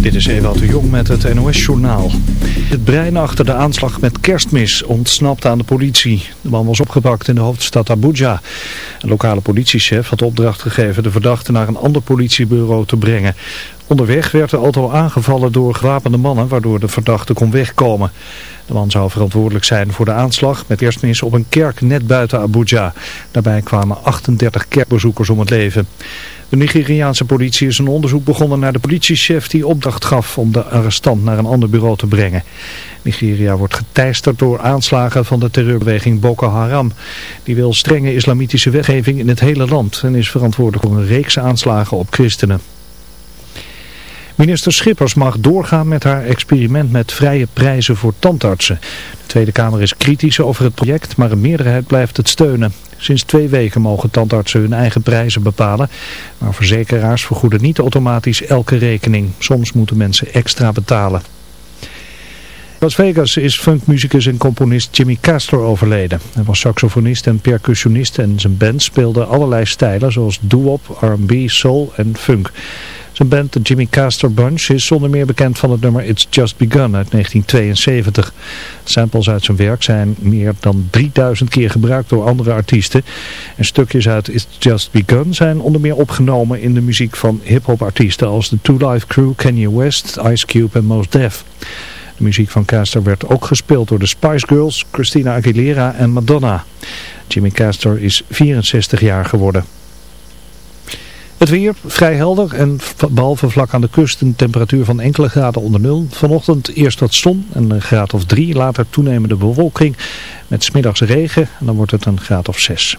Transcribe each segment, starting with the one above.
Dit is Ewout de Jong met het NOS-journaal. Het brein achter de aanslag met kerstmis ontsnapt aan de politie. De man was opgepakt in de hoofdstad Abuja. Een lokale politiechef had opdracht gegeven de verdachte naar een ander politiebureau te brengen. Onderweg werd de auto aangevallen door gewapende mannen waardoor de verdachte kon wegkomen. De man zou verantwoordelijk zijn voor de aanslag met kerstmis op een kerk net buiten Abuja. Daarbij kwamen 38 kerkbezoekers om het leven. De Nigeriaanse politie is een onderzoek begonnen naar de politiechef die opdracht gaf om de arrestant naar een ander bureau te brengen. Nigeria wordt geteisterd door aanslagen van de terreurbeweging Boko Haram. Die wil strenge islamitische wetgeving in het hele land en is verantwoordelijk voor een reeks aanslagen op christenen. Minister Schippers mag doorgaan met haar experiment met vrije prijzen voor tandartsen. De Tweede Kamer is kritisch over het project, maar een meerderheid blijft het steunen. Sinds twee weken mogen tandartsen hun eigen prijzen bepalen, maar verzekeraars vergoeden niet automatisch elke rekening. Soms moeten mensen extra betalen. Las Vegas is funkmuzikus en componist Jimmy Castor overleden. Hij was saxofonist en percussionist en zijn band speelde allerlei stijlen zoals doo-wop, R&B, soul en funk. Zijn band de Jimmy Castor Bunch is zonder meer bekend van het nummer It's Just Begun uit 1972. Samples uit zijn werk zijn meer dan 3000 keer gebruikt door andere artiesten. En stukjes uit It's Just Begun zijn onder meer opgenomen in de muziek van hip-hop artiesten als de Two Life Crew, Kanye West, Ice Cube en Mos Def. De muziek van Castor werd ook gespeeld door de Spice Girls, Christina Aguilera en Madonna. Jimmy Castor is 64 jaar geworden. Het weer vrij helder en behalve vlak aan de kust een temperatuur van enkele graden onder nul. Vanochtend eerst wat zon en een graad of drie, later toenemende bewolking met smiddags regen en dan wordt het een graad of zes.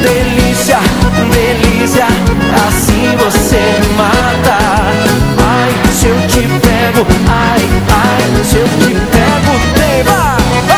delícia, delícia, assim você mata. Ai, se eu te pego, ai, ai, se eu te pego, tema.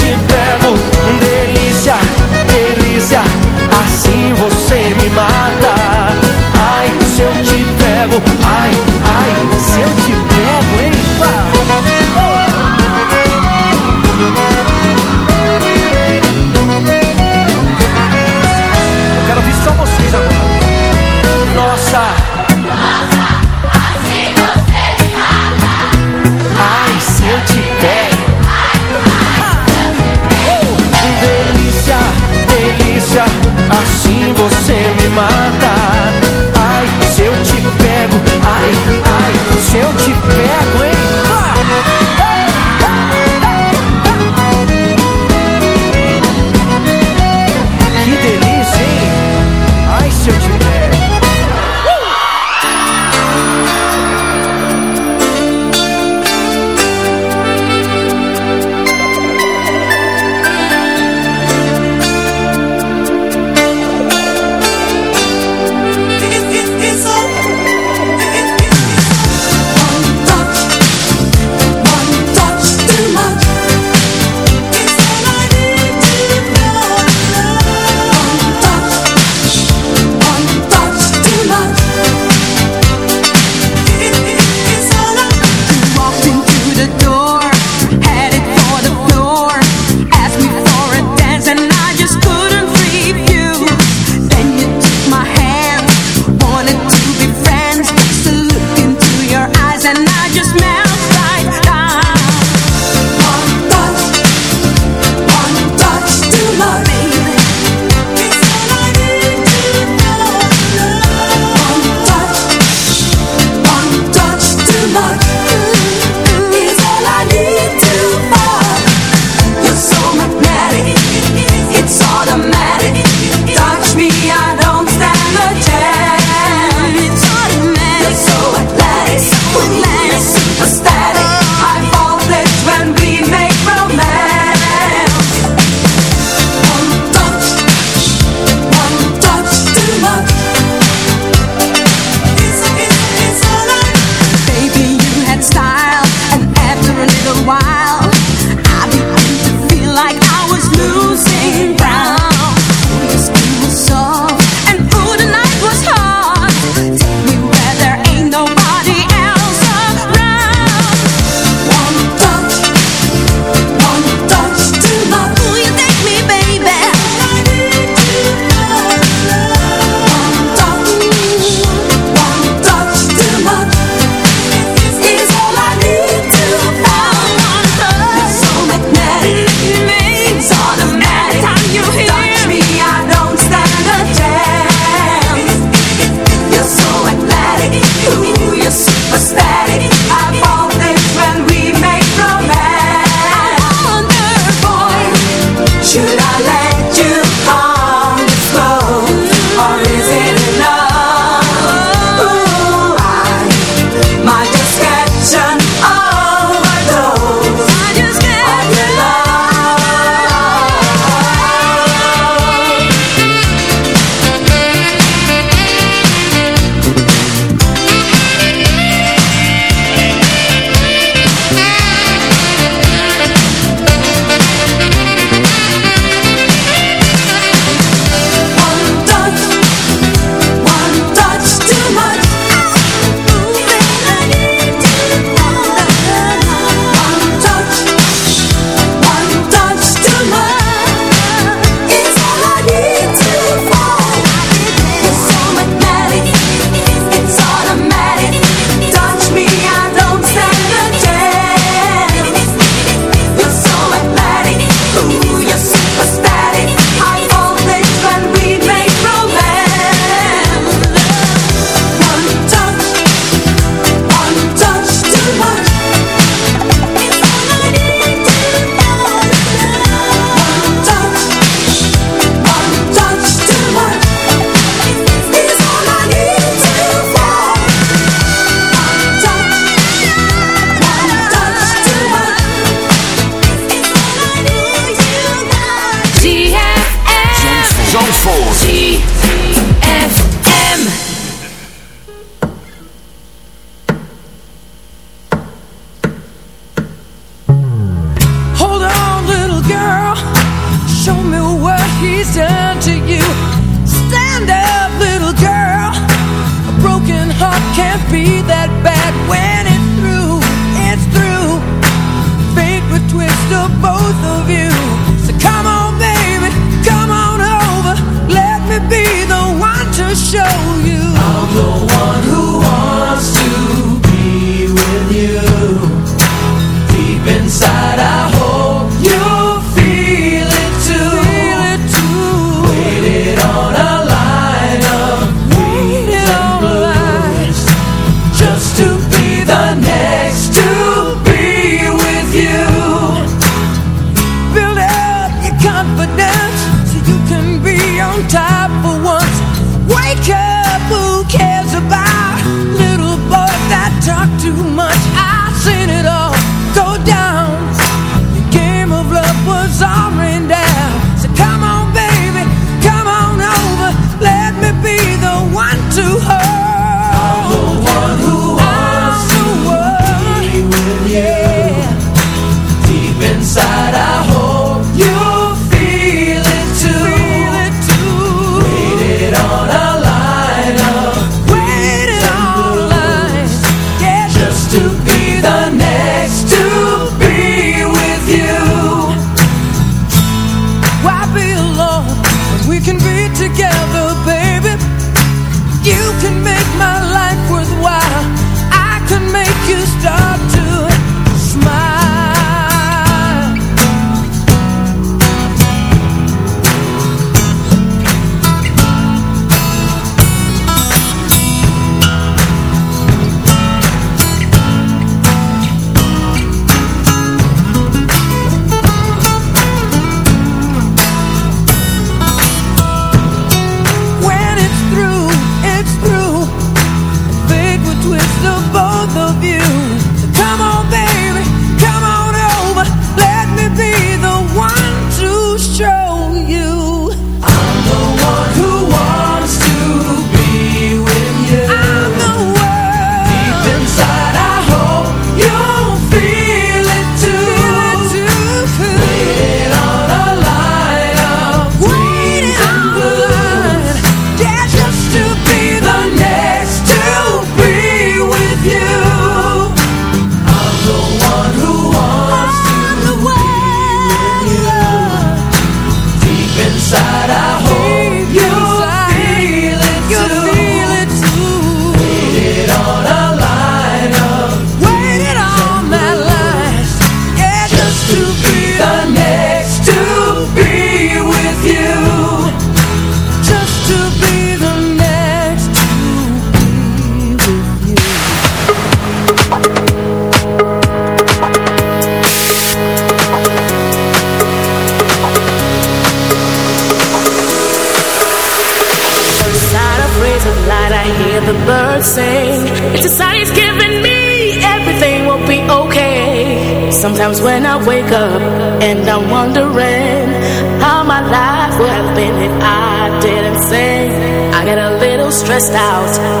out.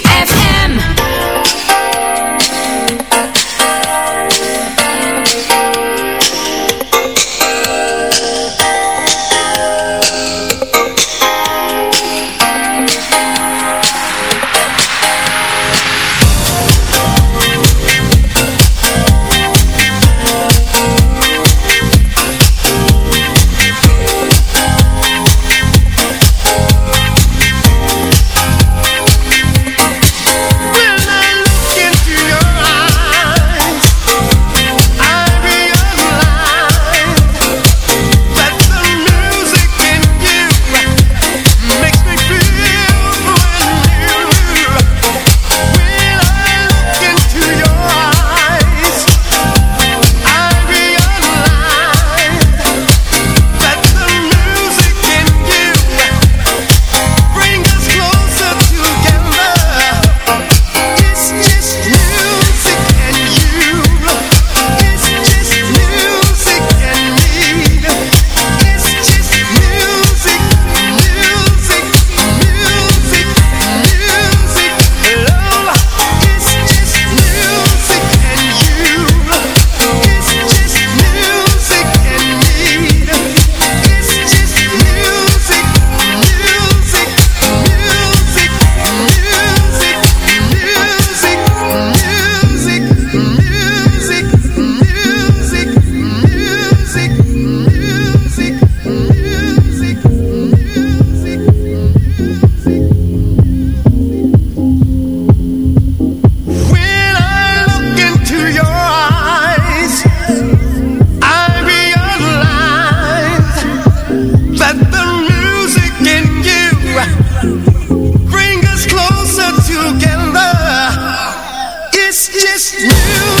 just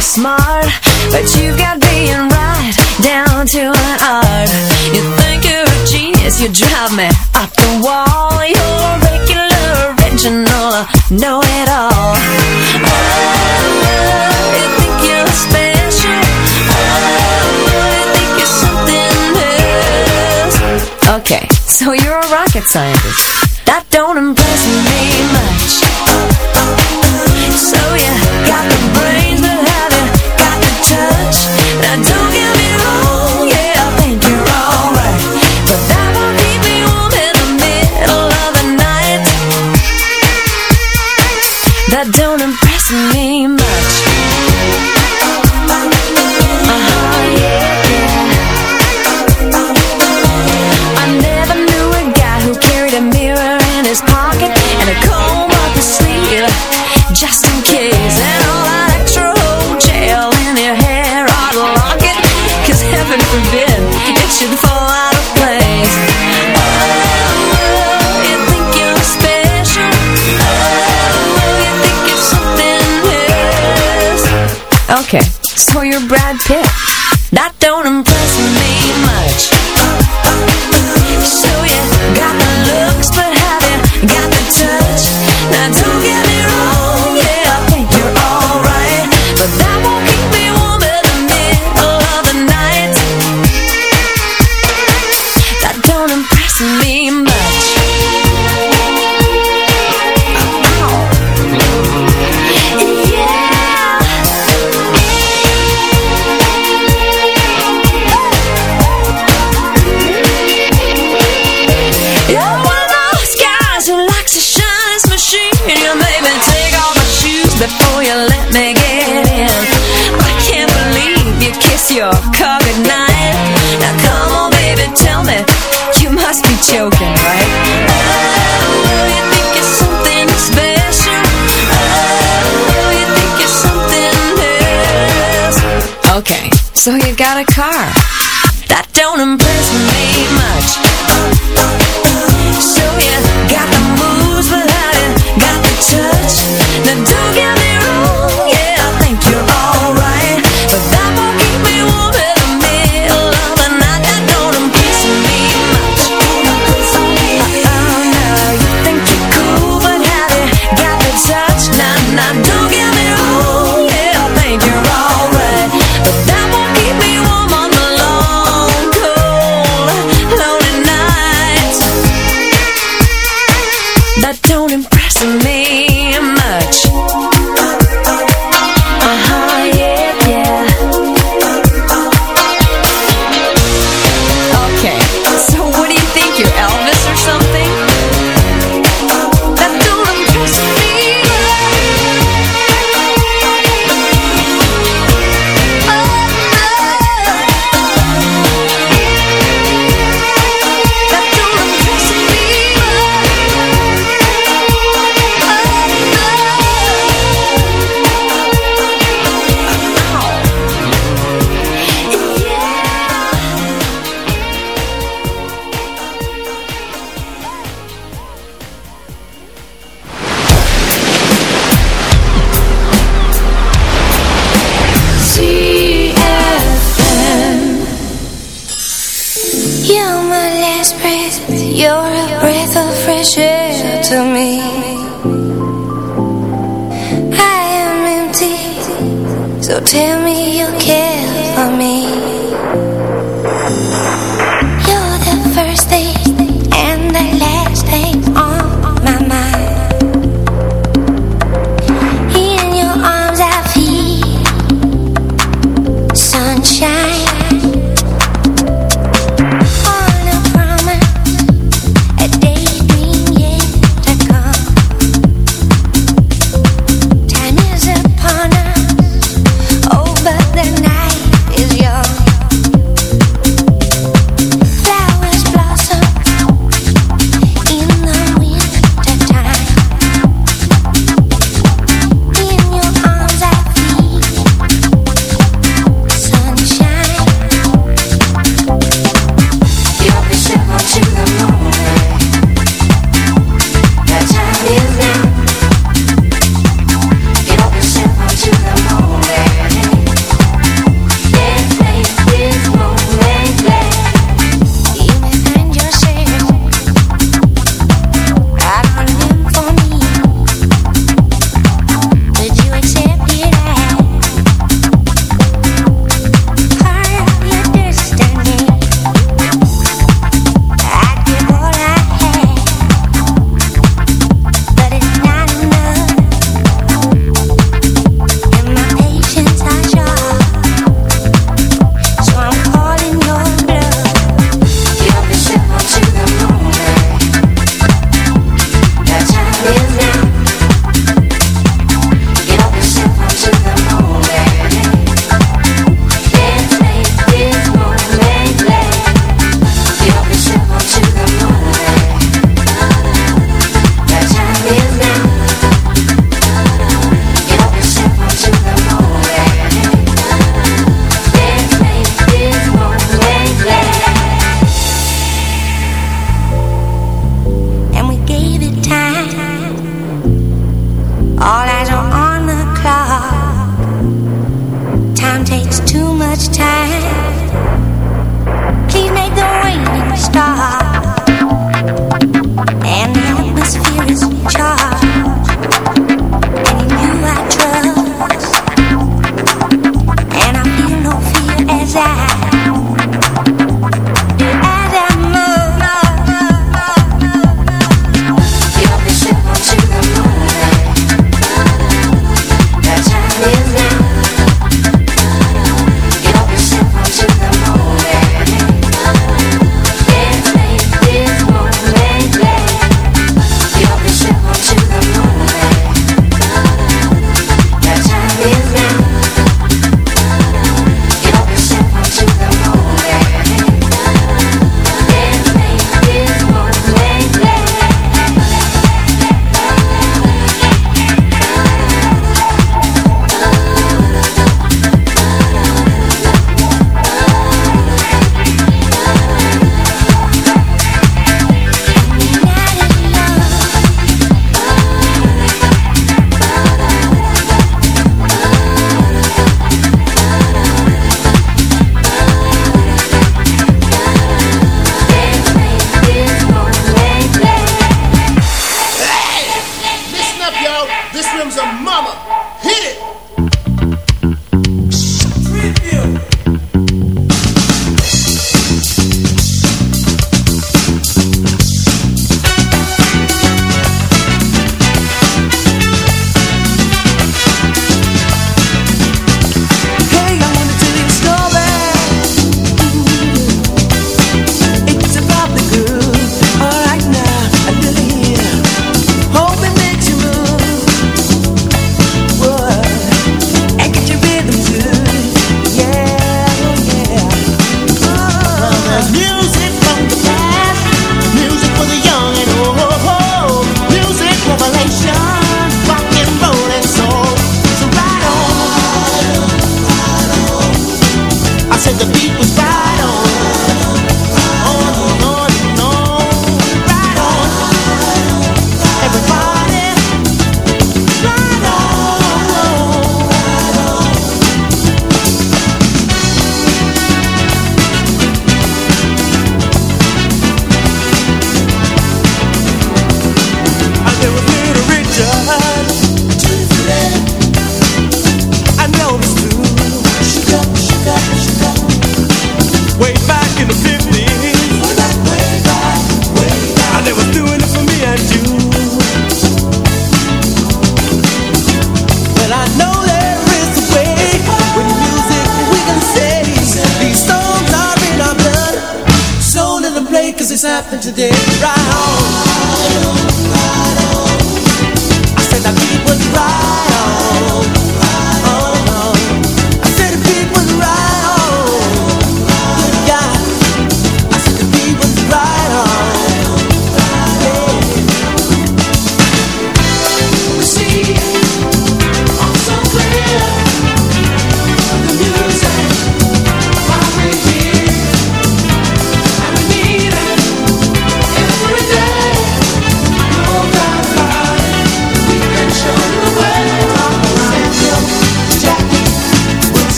smart But you got right down to an art. You think you're a genius, you drive me up the wall. You're original, it all. Oh, you're Oh, Okay, so you're a rocket scientist